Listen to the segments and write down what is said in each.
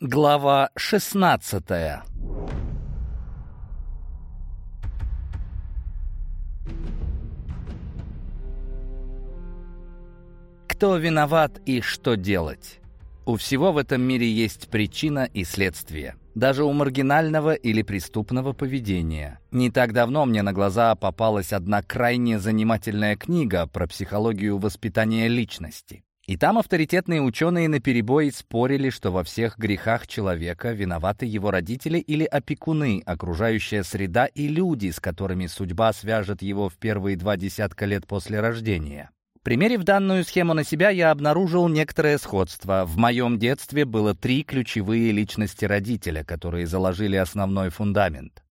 Глава 16 Кто виноват и что делать? У всего в этом мире есть причина и следствие. Даже у маргинального или преступного поведения. Не так давно мне на глаза попалась одна крайне занимательная книга про психологию воспитания личности. И там авторитетные ученые наперебой спорили, что во всех грехах человека виноваты его родители или опекуны, окружающая среда и люди, с которыми судьба свяжет его в первые два десятка лет после рождения. Примерив данную схему на себя, я обнаружил некоторое сходство. В моем детстве было три ключевые личности родителя, которые заложили основной фундамент.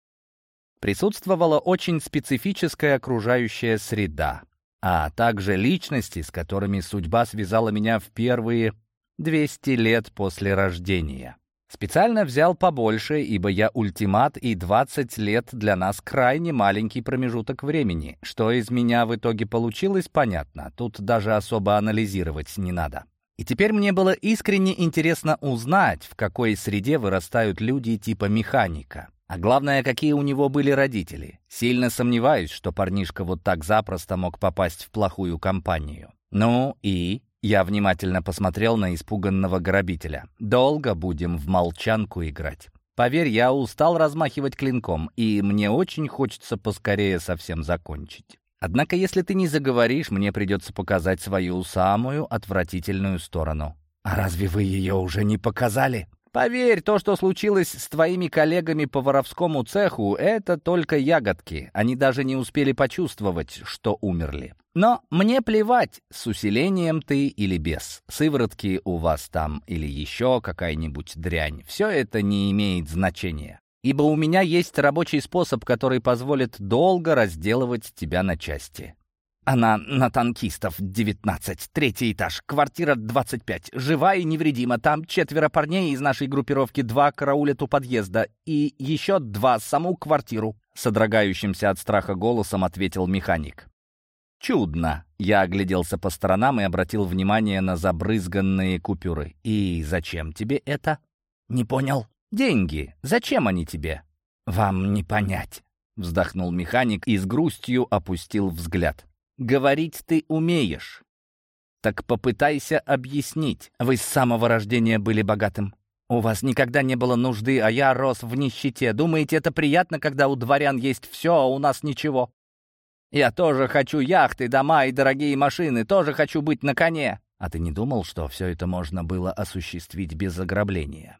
Присутствовала очень специфическая окружающая среда а также личности, с которыми судьба связала меня в первые 200 лет после рождения. Специально взял побольше, ибо я ультимат, и 20 лет для нас крайне маленький промежуток времени. Что из меня в итоге получилось, понятно. Тут даже особо анализировать не надо. И теперь мне было искренне интересно узнать, в какой среде вырастают люди типа механика. А главное, какие у него были родители. Сильно сомневаюсь, что парнишка вот так запросто мог попасть в плохую компанию. Ну и... Я внимательно посмотрел на испуганного грабителя. «Долго будем в молчанку играть. Поверь, я устал размахивать клинком, и мне очень хочется поскорее совсем закончить. Однако, если ты не заговоришь, мне придется показать свою самую отвратительную сторону». «А разве вы ее уже не показали?» Поверь, то, что случилось с твоими коллегами по воровскому цеху, это только ягодки. Они даже не успели почувствовать, что умерли. Но мне плевать, с усилением ты или без. Сыворотки у вас там или еще какая-нибудь дрянь. Все это не имеет значения. Ибо у меня есть рабочий способ, который позволит долго разделывать тебя на части. Она на танкистов 19, третий этаж, квартира 25. Жива и невредима. Там четверо парней из нашей группировки, два караулят у подъезда и еще два саму квартиру. Содрогающимся от страха голосом ответил механик. «Чудно!» Я огляделся по сторонам и обратил внимание на забрызганные купюры. «И зачем тебе это?» «Не понял». «Деньги. Зачем они тебе?» «Вам не понять», — вздохнул механик и с грустью опустил взгляд. Говорить ты умеешь. Так попытайся объяснить. Вы с самого рождения были богатым. У вас никогда не было нужды, а я рос в нищете. Думаете, это приятно, когда у дворян есть все, а у нас ничего? Я тоже хочу яхты, дома и дорогие машины, тоже хочу быть на коне. А ты не думал, что все это можно было осуществить без ограбления?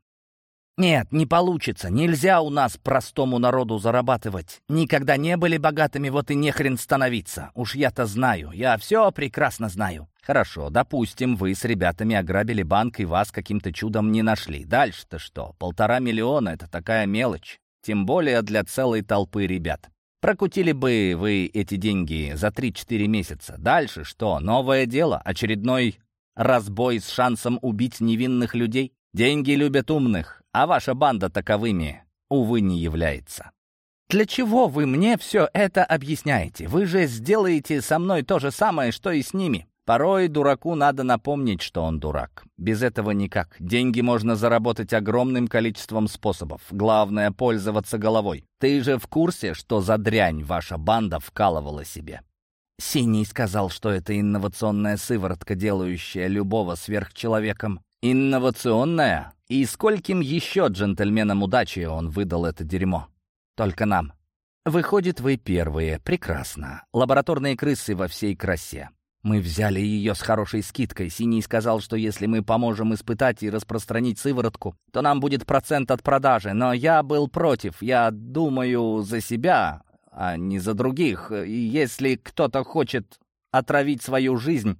«Нет, не получится. Нельзя у нас простому народу зарабатывать. Никогда не были богатыми, вот и не хрен становиться. Уж я-то знаю. Я все прекрасно знаю». «Хорошо, допустим, вы с ребятами ограбили банк и вас каким-то чудом не нашли. Дальше-то что? Полтора миллиона — это такая мелочь. Тем более для целой толпы ребят. Прокутили бы вы эти деньги за 3-4 месяца. Дальше что? Новое дело? Очередной разбой с шансом убить невинных людей? Деньги любят умных, а ваша банда таковыми, увы, не является. Для чего вы мне все это объясняете? Вы же сделаете со мной то же самое, что и с ними. Порой дураку надо напомнить, что он дурак. Без этого никак. Деньги можно заработать огромным количеством способов. Главное — пользоваться головой. Ты же в курсе, что за дрянь ваша банда вкалывала себе? Синий сказал, что это инновационная сыворотка, делающая любого сверхчеловеком. Инновационная? И скольким еще джентльменам удачи он выдал это дерьмо? Только нам. Выходит, вы первые. Прекрасно. Лабораторные крысы во всей красе. Мы взяли ее с хорошей скидкой. Синий сказал, что если мы поможем испытать и распространить сыворотку, то нам будет процент от продажи. Но я был против. Я думаю за себя, а не за других. И если кто-то хочет отравить свою жизнь,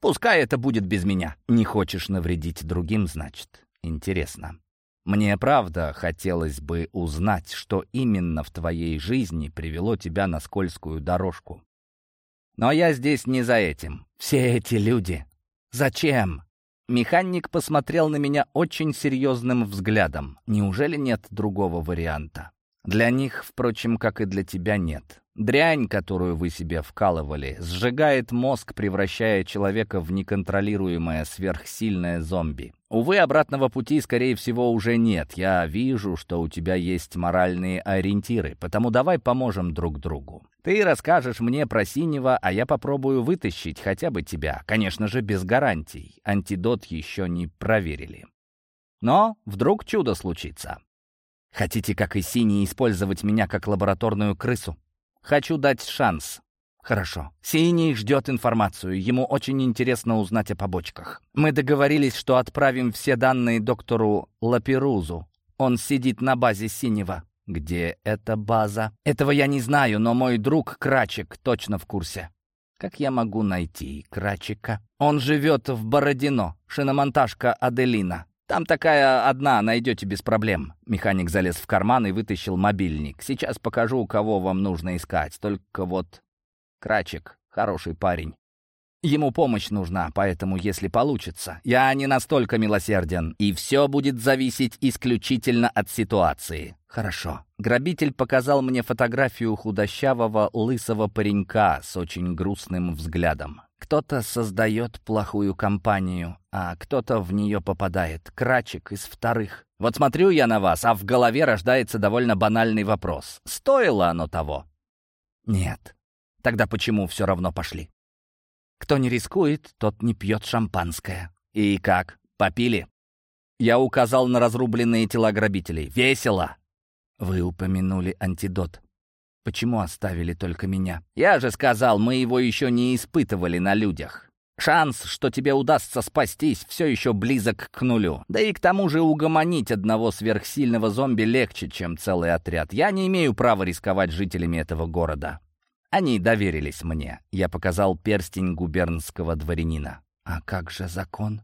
пускай это будет без меня. Не хочешь навредить другим, значит. Интересно. Мне правда хотелось бы узнать, что именно в твоей жизни привело тебя на скользкую дорожку. Но я здесь не за этим. Все эти люди. Зачем? Механик посмотрел на меня очень серьезным взглядом. Неужели нет другого варианта? Для них, впрочем, как и для тебя, нет. Дрянь, которую вы себе вкалывали, сжигает мозг, превращая человека в неконтролируемое сверхсильное зомби. Увы, обратного пути, скорее всего, уже нет. Я вижу, что у тебя есть моральные ориентиры, потому давай поможем друг другу. Ты расскажешь мне про синего, а я попробую вытащить хотя бы тебя. Конечно же, без гарантий. Антидот еще не проверили. Но вдруг чудо случится. Хотите, как и синий, использовать меня как лабораторную крысу? Хочу дать шанс. Хорошо. Синий ждет информацию. Ему очень интересно узнать о побочках. Мы договорились, что отправим все данные доктору Лаперузу. Он сидит на базе Синего. Где эта база? Этого я не знаю, но мой друг Крачик точно в курсе. Как я могу найти Крачика? Он живет в Бородино, шиномонтажка Аделина. «Там такая одна, найдете без проблем». Механик залез в карман и вытащил мобильник. «Сейчас покажу, кого вам нужно искать. Только вот Крачек, хороший парень. Ему помощь нужна, поэтому если получится. Я не настолько милосерден, и все будет зависеть исключительно от ситуации. Хорошо. Грабитель показал мне фотографию худощавого лысого паренька с очень грустным взглядом. Кто-то создает плохую компанию, а кто-то в нее попадает. Крачек из вторых. Вот смотрю я на вас, а в голове рождается довольно банальный вопрос. Стоило оно того? Нет. Тогда почему все равно пошли? Кто не рискует, тот не пьет шампанское. И как? Попили? Я указал на разрубленные тела грабителей. Весело! Вы упомянули антидот. Почему оставили только меня? Я же сказал, мы его еще не испытывали на людях. Шанс, что тебе удастся спастись, все еще близок к нулю. Да и к тому же угомонить одного сверхсильного зомби легче, чем целый отряд. Я не имею права рисковать жителями этого города. Они доверились мне. Я показал перстень губернского дворянина. А как же закон?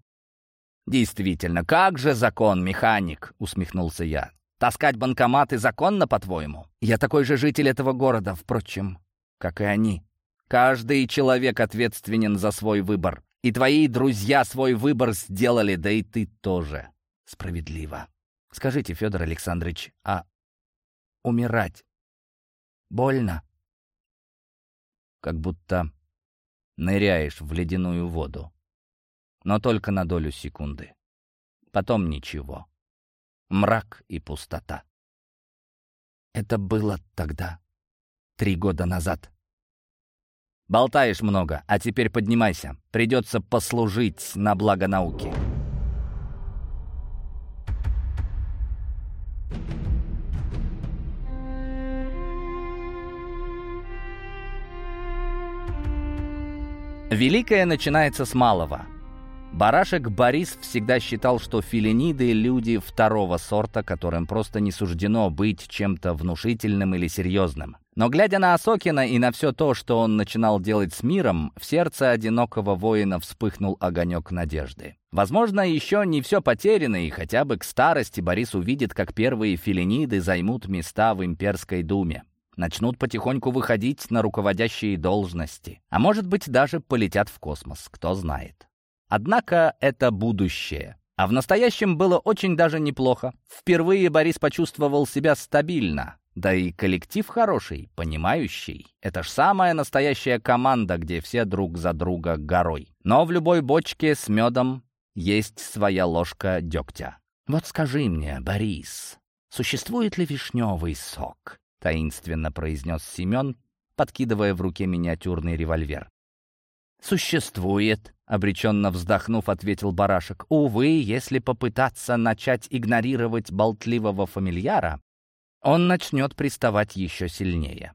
«Действительно, как же закон, механик?» — усмехнулся я. Таскать банкоматы законно, по-твоему? Я такой же житель этого города, впрочем, как и они. Каждый человек ответственен за свой выбор. И твои друзья свой выбор сделали, да и ты тоже. Справедливо. Скажите, Федор Александрович, а умирать больно? Как будто ныряешь в ледяную воду. Но только на долю секунды. Потом ничего мрак и пустота. Это было тогда, три года назад. Болтаешь много, а теперь поднимайся. Придется послужить на благо науки. Великое начинается с малого — Барашек Борис всегда считал, что филиниды — люди второго сорта, которым просто не суждено быть чем-то внушительным или серьезным. Но глядя на Осокина и на все то, что он начинал делать с миром, в сердце одинокого воина вспыхнул огонек надежды. Возможно, еще не все потеряно, и хотя бы к старости Борис увидит, как первые филиниды займут места в имперской думе начнут потихоньку выходить на руководящие должности. А может быть, даже полетят в космос, кто знает. Однако это будущее. А в настоящем было очень даже неплохо. Впервые Борис почувствовал себя стабильно. Да и коллектив хороший, понимающий. Это ж самая настоящая команда, где все друг за друга горой. Но в любой бочке с медом есть своя ложка дегтя. «Вот скажи мне, Борис, существует ли вишневый сок?» — таинственно произнес Семен, подкидывая в руке миниатюрный револьвер. «Существует», — обреченно вздохнув, ответил барашек. «Увы, если попытаться начать игнорировать болтливого фамильяра, он начнет приставать еще сильнее.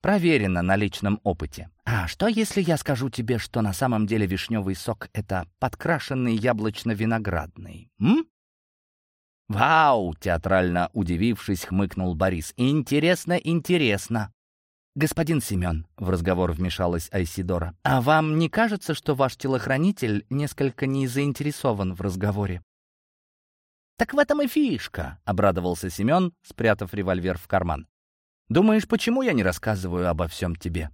Проверено на личном опыте. А что, если я скажу тебе, что на самом деле вишневый сок — это подкрашенный яблочно-виноградный? М? «Вау!» — театрально удивившись, хмыкнул Борис. «Интересно, интересно. «Господин Семен», — в разговор вмешалась Айсидора, «а вам не кажется, что ваш телохранитель несколько не заинтересован в разговоре?» «Так в этом и фишка», — обрадовался Семен, спрятав револьвер в карман. «Думаешь, почему я не рассказываю обо всем тебе?»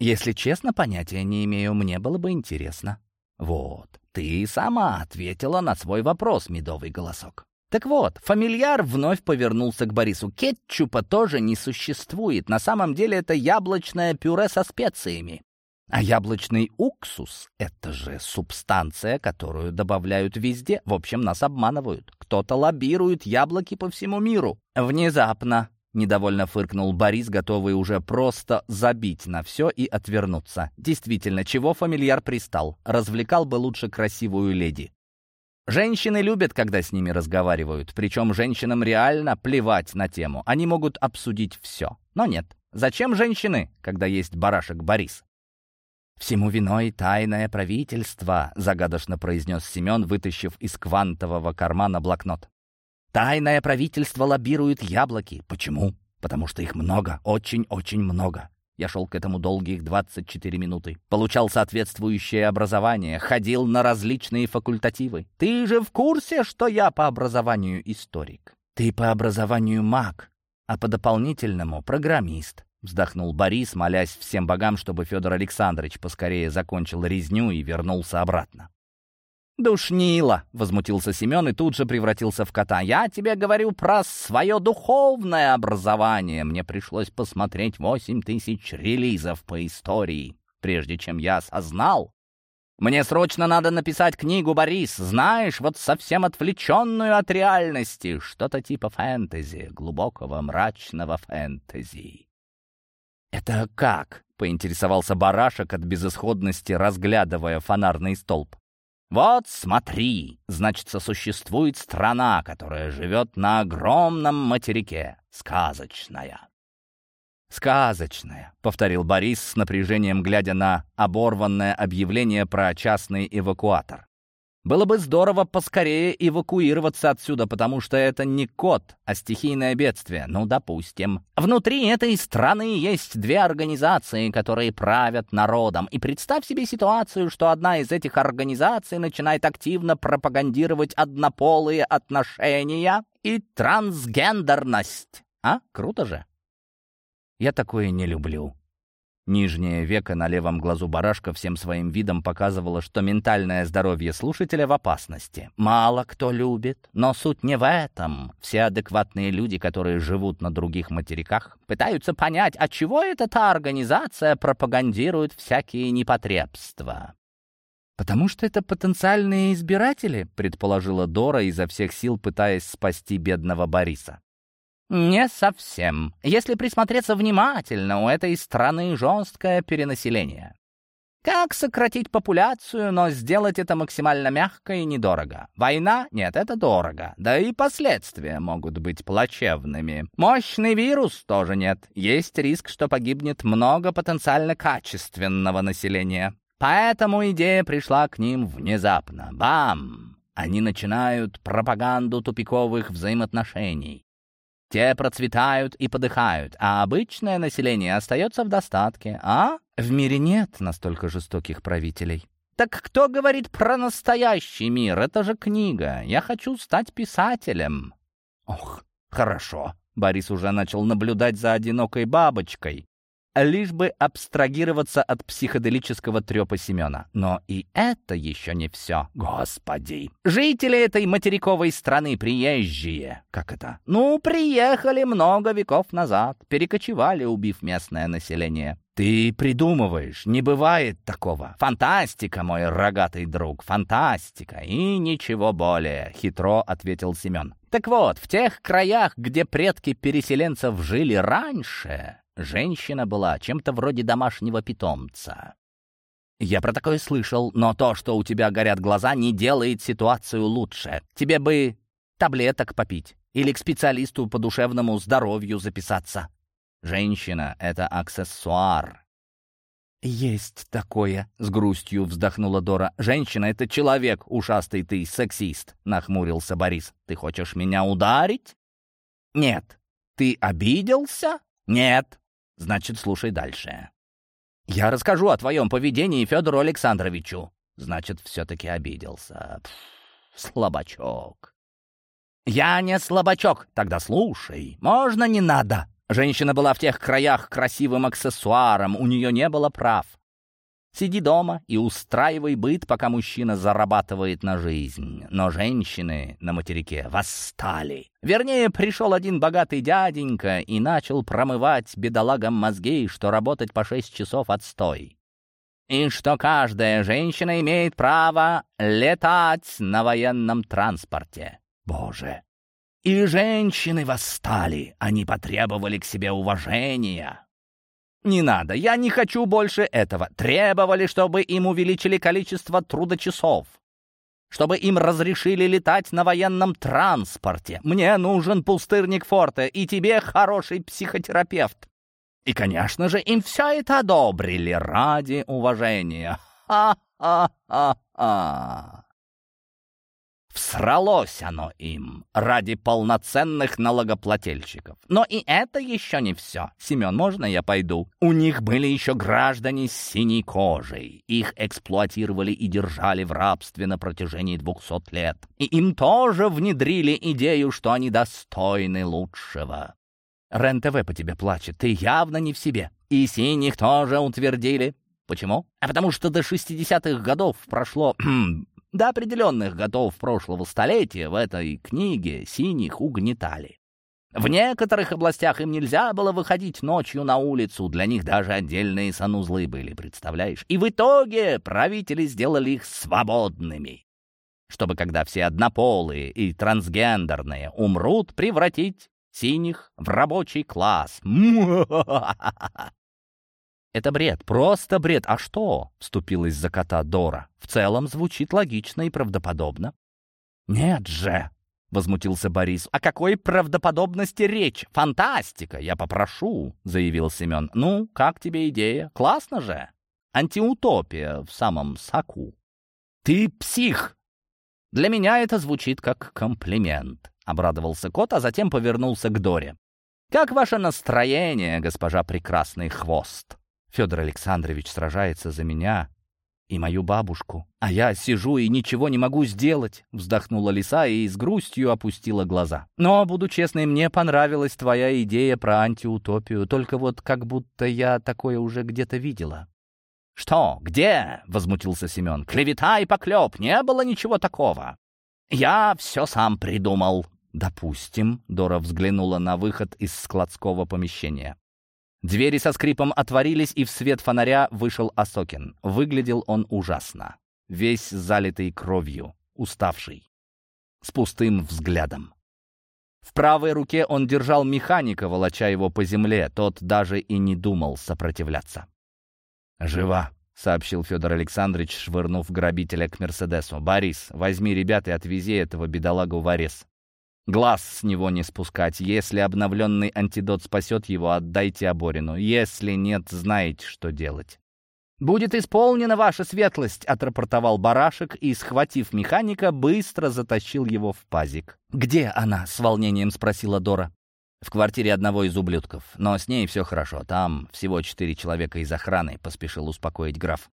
«Если честно, понятия не имею, мне было бы интересно». «Вот, ты сама ответила на свой вопрос, медовый голосок. Так вот, фамильяр вновь повернулся к Борису. Кетчупа тоже не существует. На самом деле это яблочное пюре со специями. А яблочный уксус — это же субстанция, которую добавляют везде. В общем, нас обманывают. Кто-то лоббирует яблоки по всему миру. Внезапно Недовольно фыркнул Борис, готовый уже просто забить на все и отвернуться. Действительно, чего фамильяр пристал? Развлекал бы лучше красивую леди. Женщины любят, когда с ними разговаривают, причем женщинам реально плевать на тему. Они могут обсудить все. Но нет. Зачем женщины, когда есть барашек Борис? «Всему виной тайное правительство», — загадочно произнес Семен, вытащив из квантового кармана блокнот. Тайное правительство лоббирует яблоки. Почему? Потому что их много, очень-очень много. Я шел к этому долгих 24 минуты. Получал соответствующее образование, ходил на различные факультативы. Ты же в курсе, что я по образованию историк? Ты по образованию маг, а по дополнительному программист. Вздохнул Борис, молясь всем богам, чтобы Федор Александрович поскорее закончил резню и вернулся обратно. «Душнило!» — возмутился Семен и тут же превратился в кота. «Я тебе говорю про свое духовное образование. Мне пришлось посмотреть восемь тысяч релизов по истории, прежде чем я осознал. Мне срочно надо написать книгу, Борис, знаешь, вот совсем отвлеченную от реальности, что-то типа фэнтези, глубокого мрачного фэнтези». «Это как?» — поинтересовался барашек от безысходности, разглядывая фонарный столб. Вот смотри, значит, существует страна, которая живет на огромном материке. Сказочная. «Сказочная», — повторил Борис с напряжением, глядя на оборванное объявление про частный эвакуатор. Было бы здорово поскорее эвакуироваться отсюда, потому что это не кот, а стихийное бедствие. Ну, допустим. Внутри этой страны есть две организации, которые правят народом. И представь себе ситуацию, что одна из этих организаций начинает активно пропагандировать однополые отношения и трансгендерность. А? Круто же. Я такое не люблю. Нижнее веко на левом глазу барашка всем своим видом показывало, что ментальное здоровье слушателя в опасности. Мало кто любит, но суть не в этом. Все адекватные люди, которые живут на других материках, пытаются понять, от чего эта та организация пропагандирует всякие непотребства. «Потому что это потенциальные избиратели», — предположила Дора, изо всех сил пытаясь спасти бедного Бориса. Не совсем. Если присмотреться внимательно, у этой страны жесткое перенаселение. Как сократить популяцию, но сделать это максимально мягко и недорого? Война? Нет, это дорого. Да и последствия могут быть плачевными. Мощный вирус тоже нет. Есть риск, что погибнет много потенциально качественного населения. Поэтому идея пришла к ним внезапно. Бам! Они начинают пропаганду тупиковых взаимоотношений. Те процветают и подыхают, а обычное население остается в достатке, а? В мире нет настолько жестоких правителей. Так кто говорит про настоящий мир? Это же книга. Я хочу стать писателем. Ох, хорошо. Борис уже начал наблюдать за одинокой бабочкой, лишь бы абстрагироваться от психоделического трепа Семена. Но и это еще не все. Господи! Жители этой материковой страны приезжие. Как это? Ну, приехали много веков назад, перекочевали, убив местное население. «Ты придумываешь, не бывает такого. Фантастика, мой рогатый друг, фантастика и ничего более», — хитро ответил Семен. «Так вот, в тех краях, где предки переселенцев жили раньше, Женщина была чем-то вроде домашнего питомца. Я про такое слышал, но то, что у тебя горят глаза, не делает ситуацию лучше. Тебе бы таблеток попить или к специалисту по душевному здоровью записаться. Женщина — это аксессуар. «Есть такое», — с грустью вздохнула Дора. «Женщина — это человек, ушастый ты, сексист», — нахмурился Борис. «Ты хочешь меня ударить?» «Нет». «Ты обиделся?» «Нет». Значит, слушай дальше. Я расскажу о твоем поведении Федору Александровичу. Значит, все-таки обиделся. Пф, слабачок. Я не слабачок. Тогда слушай. Можно не надо. Женщина была в тех краях красивым аксессуаром, у нее не было прав. Сиди дома и устраивай быт, пока мужчина зарабатывает на жизнь. Но женщины на материке восстали. Вернее, пришел один богатый дяденька и начал промывать бедолагам мозги, что работать по шесть часов отстой. И что каждая женщина имеет право летать на военном транспорте. Боже! И женщины восстали, они потребовали к себе уважения, «Не надо, я не хочу больше этого. Требовали, чтобы им увеличили количество трудочасов, чтобы им разрешили летать на военном транспорте. Мне нужен пустырник форта, и тебе хороший психотерапевт». И, конечно же, им все это одобрили ради уважения. Ха-ха-ха-ха! Всралось оно им ради полноценных налогоплательщиков. Но и это еще не все. Семен, можно я пойду? У них были еще граждане с синей кожей. Их эксплуатировали и держали в рабстве на протяжении двухсот лет. И им тоже внедрили идею, что они достойны лучшего. РЕН-ТВ по тебе плачет, ты явно не в себе. И синих тоже утвердили. Почему? А потому что до 60-х годов прошло до определенных годов прошлого столетия в этой книге синих угнетали. В некоторых областях им нельзя было выходить ночью на улицу, для них даже отдельные санузлы были, представляешь? И в итоге правители сделали их свободными, чтобы когда все однополые и трансгендерные умрут, превратить синих в рабочий класс. «Это бред, просто бред. А что?» — вступилась за кота Дора. «В целом звучит логично и правдоподобно». «Нет же!» — возмутился Борис. «О какой правдоподобности речь? Фантастика! Я попрошу!» — заявил Семен. «Ну, как тебе идея? Классно же! Антиутопия в самом соку!» «Ты псих!» «Для меня это звучит как комплимент», — обрадовался кот, а затем повернулся к Доре. «Как ваше настроение, госпожа Прекрасный Хвост?» Федор Александрович сражается за меня и мою бабушку. А я сижу и ничего не могу сделать», — вздохнула лиса и с грустью опустила глаза. «Но, буду честной, мне понравилась твоя идея про антиутопию, только вот как будто я такое уже где-то видела». «Что? Где?» — возмутился Семен. «Клевета и поклеп, не было ничего такого. Я все сам придумал». «Допустим», — Дора взглянула на выход из складского помещения. Двери со скрипом отворились, и в свет фонаря вышел Осокин. Выглядел он ужасно. Весь залитый кровью, уставший, с пустым взглядом. В правой руке он держал механика, волоча его по земле. Тот даже и не думал сопротивляться. «Жива», — сообщил Федор Александрович, швырнув грабителя к Мерседесу. «Борис, возьми ребят и отвези этого бедолагу в арес. Глаз с него не спускать. Если обновленный антидот спасет его, отдайте Аборину. Если нет, знаете, что делать. «Будет исполнена ваша светлость», — отрапортовал барашек и, схватив механика, быстро затащил его в пазик. «Где она?» — с волнением спросила Дора. «В квартире одного из ублюдков. Но с ней все хорошо. Там всего четыре человека из охраны», — поспешил успокоить граф.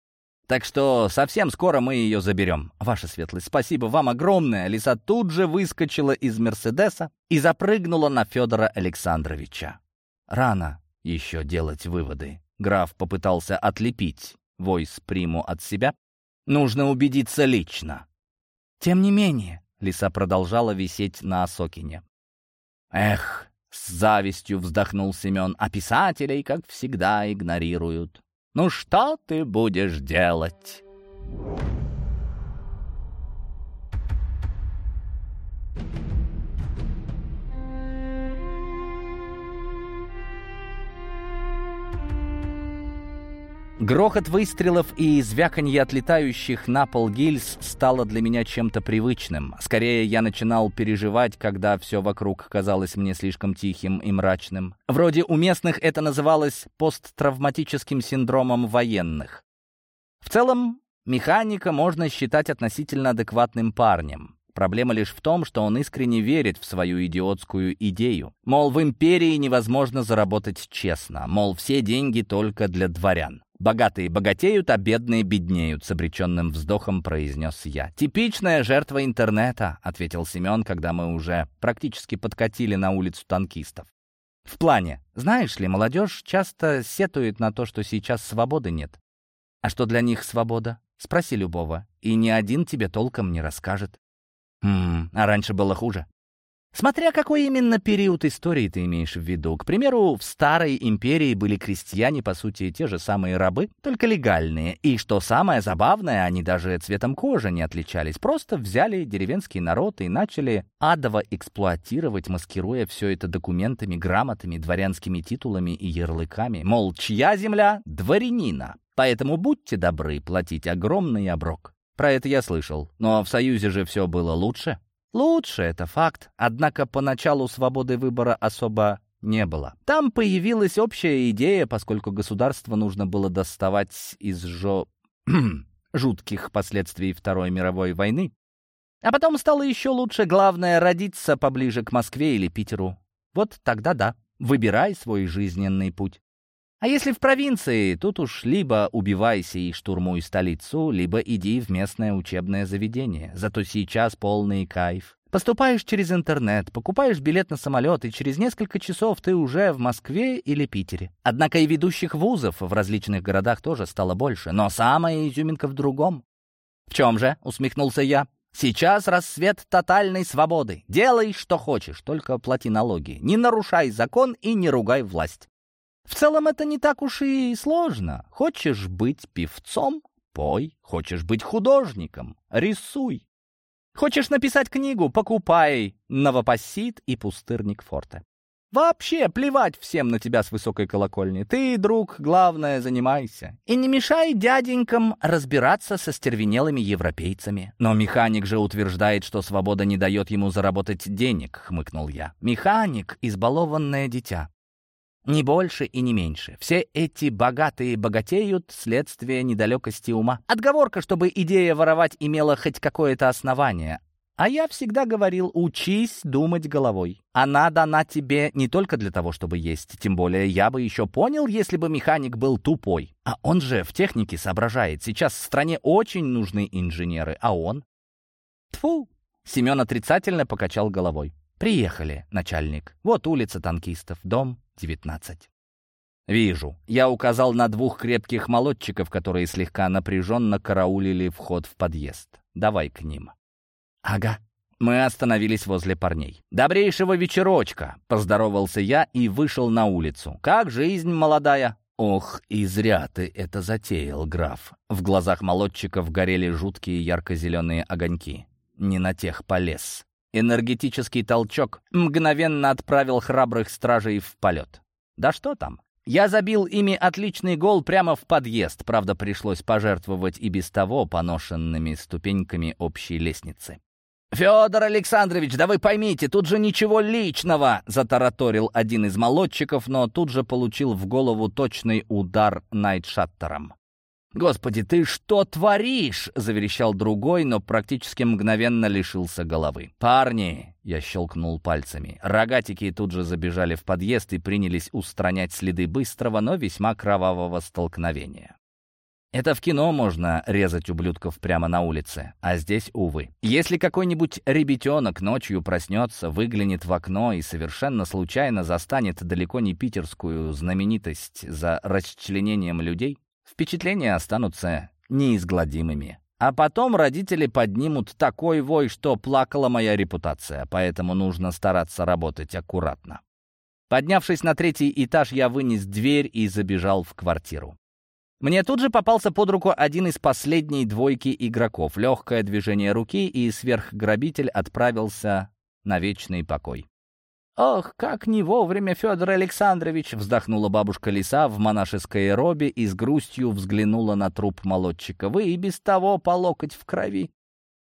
Так что совсем скоро мы ее заберем. Ваша светлость, спасибо вам огромное. Лиса тут же выскочила из Мерседеса и запрыгнула на Федора Александровича. Рано еще делать выводы. Граф попытался отлепить войс приму от себя. Нужно убедиться лично. Тем не менее, лиса продолжала висеть на Осокине. Эх, с завистью вздохнул Семен, а писателей, как всегда, игнорируют. Ну что ты будешь делать?» Грохот выстрелов и звяканье отлетающих на пол гильз стало для меня чем-то привычным. Скорее, я начинал переживать, когда все вокруг казалось мне слишком тихим и мрачным. Вроде у местных это называлось посттравматическим синдромом военных. В целом, механика можно считать относительно адекватным парнем. Проблема лишь в том, что он искренне верит в свою идиотскую идею. Мол, в империи невозможно заработать честно. Мол, все деньги только для дворян. «Богатые богатеют, а бедные беднеют», — с обреченным вздохом произнес я. «Типичная жертва интернета», — ответил Семен, когда мы уже практически подкатили на улицу танкистов. «В плане, знаешь ли, молодежь часто сетует на то, что сейчас свободы нет. А что для них свобода? Спроси любого, и ни один тебе толком не расскажет. Хм, а раньше было хуже. Смотря какой именно период истории ты имеешь в виду. К примеру, в Старой империи были крестьяне, по сути, те же самые рабы, только легальные. И что самое забавное, они даже цветом кожи не отличались. Просто взяли деревенский народ и начали адово эксплуатировать, маскируя все это документами, грамотами, дворянскими титулами и ярлыками. Мол, чья земля? Дворянина. Поэтому будьте добры платить огромный оброк. Про это я слышал. Но в Союзе же все было лучше. Лучше, это факт. Однако поначалу свободы выбора особо не было. Там появилась общая идея, поскольку государство нужно было доставать из жо... жутких последствий Второй мировой войны. А потом стало еще лучше, главное, родиться поближе к Москве или Питеру. Вот тогда да, выбирай свой жизненный путь. А если в провинции, тут уж либо убивайся и штурмуй столицу, либо иди в местное учебное заведение. Зато сейчас полный кайф. Поступаешь через интернет, покупаешь билет на самолет, и через несколько часов ты уже в Москве или Питере. Однако и ведущих вузов в различных городах тоже стало больше. Но самая изюминка в другом. «В чем же?» — усмехнулся я. «Сейчас рассвет тотальной свободы. Делай, что хочешь, только плати налоги. Не нарушай закон и не ругай власть. В целом это не так уж и сложно. Хочешь быть певцом — пой. Хочешь быть художником — рисуй. Хочешь написать книгу — покупай «Новопосит» и «Пустырник форта». Вообще плевать всем на тебя с высокой колокольни. Ты, друг, главное, занимайся. И не мешай дяденькам разбираться со стервенелыми европейцами. Но механик же утверждает, что свобода не дает ему заработать денег, хмыкнул я. Механик — избалованное дитя. Не больше и не меньше. Все эти богатые богатеют следствие недалекости ума. Отговорка, чтобы идея воровать имела хоть какое-то основание. А я всегда говорил, учись думать головой. Она дана тебе не только для того, чтобы есть. Тем более я бы еще понял, если бы механик был тупой. А он же в технике соображает. Сейчас в стране очень нужны инженеры, а он... Тфу! Семен отрицательно покачал головой. «Приехали, начальник. Вот улица танкистов, дом 19. «Вижу». Я указал на двух крепких молодчиков, которые слегка напряженно караулили вход в подъезд. «Давай к ним». «Ага». Мы остановились возле парней. «Добрейшего вечерочка!» — поздоровался я и вышел на улицу. «Как жизнь молодая?» «Ох, и зря ты это затеял, граф!» В глазах молодчиков горели жуткие ярко-зеленые огоньки. «Не на тех полез». Энергетический толчок мгновенно отправил храбрых стражей в полет. Да что там? Я забил ими отличный гол прямо в подъезд, правда, пришлось пожертвовать и без того поношенными ступеньками общей лестницы. «Федор Александрович, да вы поймите, тут же ничего личного!» — затараторил один из молодчиков, но тут же получил в голову точный удар найтшаттером. «Господи, ты что творишь?» — заверещал другой, но практически мгновенно лишился головы. «Парни!» — я щелкнул пальцами. Рогатики тут же забежали в подъезд и принялись устранять следы быстрого, но весьма кровавого столкновения. Это в кино можно резать ублюдков прямо на улице, а здесь, увы. Если какой-нибудь ребятенок ночью проснется, выглянет в окно и совершенно случайно застанет далеко не питерскую знаменитость за расчленением людей, впечатления останутся неизгладимыми. А потом родители поднимут такой вой, что плакала моя репутация, поэтому нужно стараться работать аккуратно. Поднявшись на третий этаж, я вынес дверь и забежал в квартиру. Мне тут же попался под руку один из последней двойки игроков. Легкое движение руки, и сверхграбитель отправился на вечный покой. «Ох, как не вовремя, Федор Александрович!» — вздохнула бабушка Лиса в монашеской робе и с грустью взглянула на труп молодчика. «Вы и без того по локоть в крови.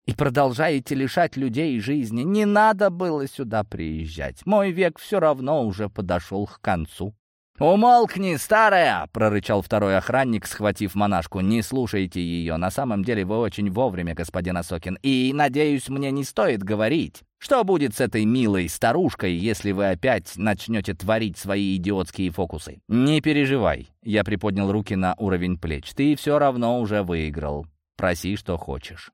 И продолжаете лишать людей жизни. Не надо было сюда приезжать. Мой век все равно уже подошел к концу». «Умолкни, старая!» — прорычал второй охранник, схватив монашку. «Не слушайте ее. На самом деле вы очень вовремя, господин Осокин. И, надеюсь, мне не стоит говорить, что будет с этой милой старушкой, если вы опять начнете творить свои идиотские фокусы. Не переживай». Я приподнял руки на уровень плеч. «Ты все равно уже выиграл. Проси, что хочешь».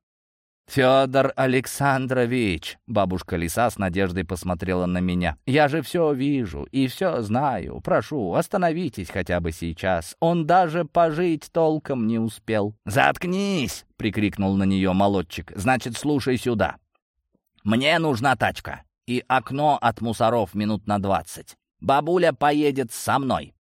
«Федор Александрович!» Бабушка Лиса с надеждой посмотрела на меня. «Я же все вижу и все знаю. Прошу, остановитесь хотя бы сейчас. Он даже пожить толком не успел». «Заткнись!» — прикрикнул на нее молодчик. «Значит, слушай сюда. Мне нужна тачка и окно от мусоров минут на двадцать. Бабуля поедет со мной».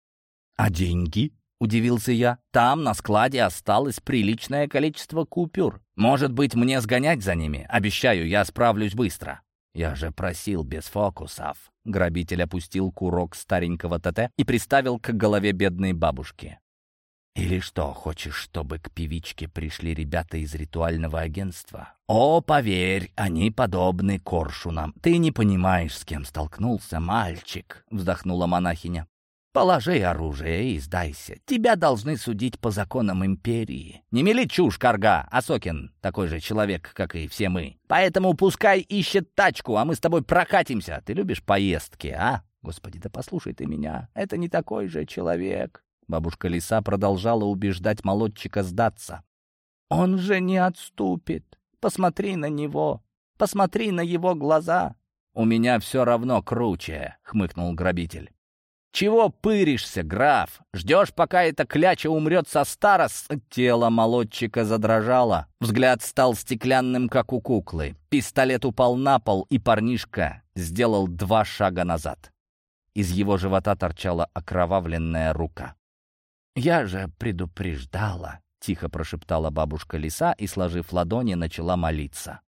«А деньги?» — удивился я. «Там на складе осталось приличное количество купюр. Может быть, мне сгонять за ними? Обещаю, я справлюсь быстро». «Я же просил без фокусов». Грабитель опустил курок старенького ТТ и приставил к голове бедной бабушки. «Или что, хочешь, чтобы к певичке пришли ребята из ритуального агентства?» «О, поверь, они подобны коршунам. Ты не понимаешь, с кем столкнулся мальчик», — вздохнула монахиня. Положи оружие и сдайся. Тебя должны судить по законам империи. Не мели чушь, Карга. Асокин такой же человек, как и все мы. Поэтому пускай ищет тачку, а мы с тобой прокатимся. Ты любишь поездки, а? Господи, да послушай ты меня. Это не такой же человек. Бабушка Лиса продолжала убеждать молодчика сдаться. Он же не отступит. Посмотри на него. Посмотри на его глаза. «У меня все равно круче», — хмыкнул грабитель. «Чего пыришься, граф? Ждешь, пока эта кляча умрет со старос?» Тело молодчика задрожало. Взгляд стал стеклянным, как у куклы. Пистолет упал на пол, и парнишка сделал два шага назад. Из его живота торчала окровавленная рука. «Я же предупреждала», — тихо прошептала бабушка лиса и, сложив ладони, начала молиться.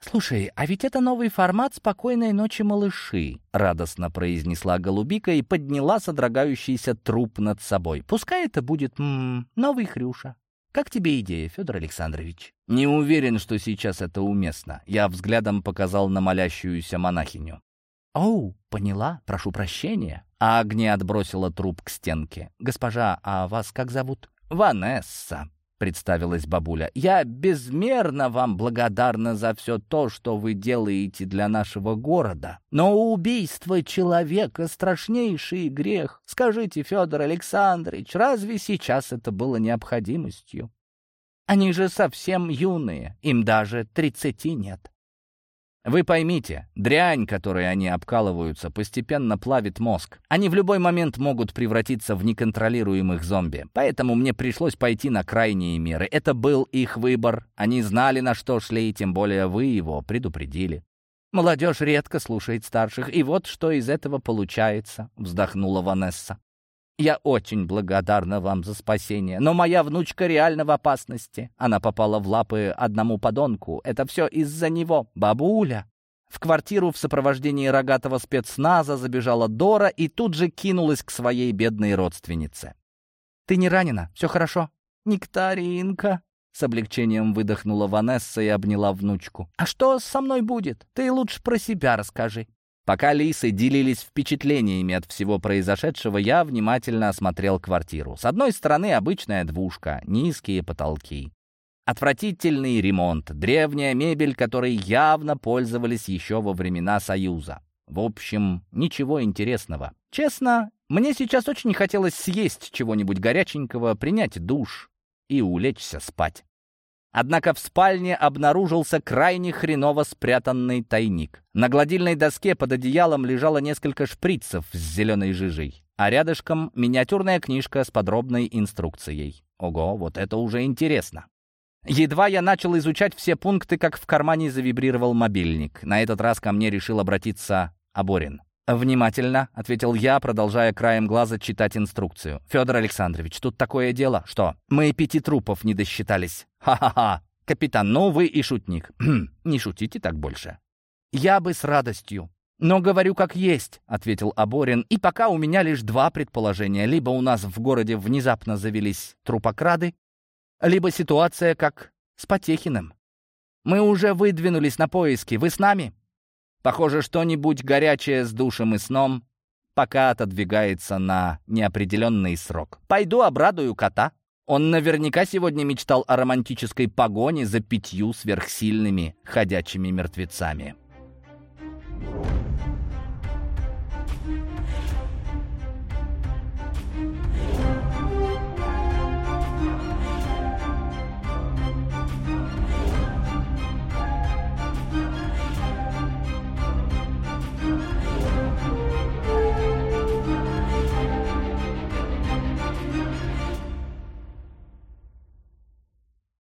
«Слушай, а ведь это новый формат «Спокойной ночи, малыши», — радостно произнесла голубика и подняла содрогающийся труп над собой. «Пускай это будет м -м, новый Хрюша. Как тебе идея, Федор Александрович?» «Не уверен, что сейчас это уместно». Я взглядом показал на молящуюся монахиню. «Оу, поняла, прошу прощения». А Агния отбросила труп к стенке. «Госпожа, а вас как зовут?» «Ванесса», — представилась бабуля. «Я безмерно вам благодарна за все то, что вы делаете для нашего города. Но убийство человека — страшнейший грех. Скажите, Федор Александрович, разве сейчас это было необходимостью? Они же совсем юные, им даже тридцати нет». Вы поймите, дрянь, которой они обкалываются, постепенно плавит мозг. Они в любой момент могут превратиться в неконтролируемых зомби. Поэтому мне пришлось пойти на крайние меры. Это был их выбор. Они знали, на что шли, и тем более вы его предупредили. Молодежь редко слушает старших, и вот что из этого получается, вздохнула Ванесса. Я очень благодарна вам за спасение, но моя внучка реально в опасности. Она попала в лапы одному подонку. Это все из-за него. Бабуля!» В квартиру в сопровождении рогатого спецназа забежала Дора и тут же кинулась к своей бедной родственнице. «Ты не ранена? Все хорошо?» «Нектаринка!» С облегчением выдохнула Ванесса и обняла внучку. «А что со мной будет? Ты лучше про себя расскажи». Пока лисы делились впечатлениями от всего произошедшего, я внимательно осмотрел квартиру. С одной стороны обычная двушка, низкие потолки. Отвратительный ремонт, древняя мебель, которой явно пользовались еще во времена Союза. В общем, ничего интересного. Честно, мне сейчас очень хотелось съесть чего-нибудь горяченького, принять душ и улечься спать. Однако в спальне обнаружился крайне хреново спрятанный тайник. На гладильной доске под одеялом лежало несколько шприцев с зеленой жижей, а рядышком миниатюрная книжка с подробной инструкцией. Ого, вот это уже интересно. Едва я начал изучать все пункты, как в кармане завибрировал мобильник. На этот раз ко мне решил обратиться Аборин. «Внимательно», — ответил я, продолжая краем глаза читать инструкцию. «Федор Александрович, тут такое дело, что мы пяти трупов не досчитались. Ха-ха-ха! Капитан, ну вы и шутник. не шутите так больше». «Я бы с радостью», «Но говорю как есть», — ответил Аборин, «и пока у меня лишь два предположения. Либо у нас в городе внезапно завелись трупокрады, либо ситуация как с Потехиным. Мы уже выдвинулись на поиски. Вы с нами?» Похоже, что-нибудь горячее с душем и сном пока отодвигается на неопределенный срок. Пойду обрадую кота. Он наверняка сегодня мечтал о романтической погоне за пятью сверхсильными ходячими мертвецами.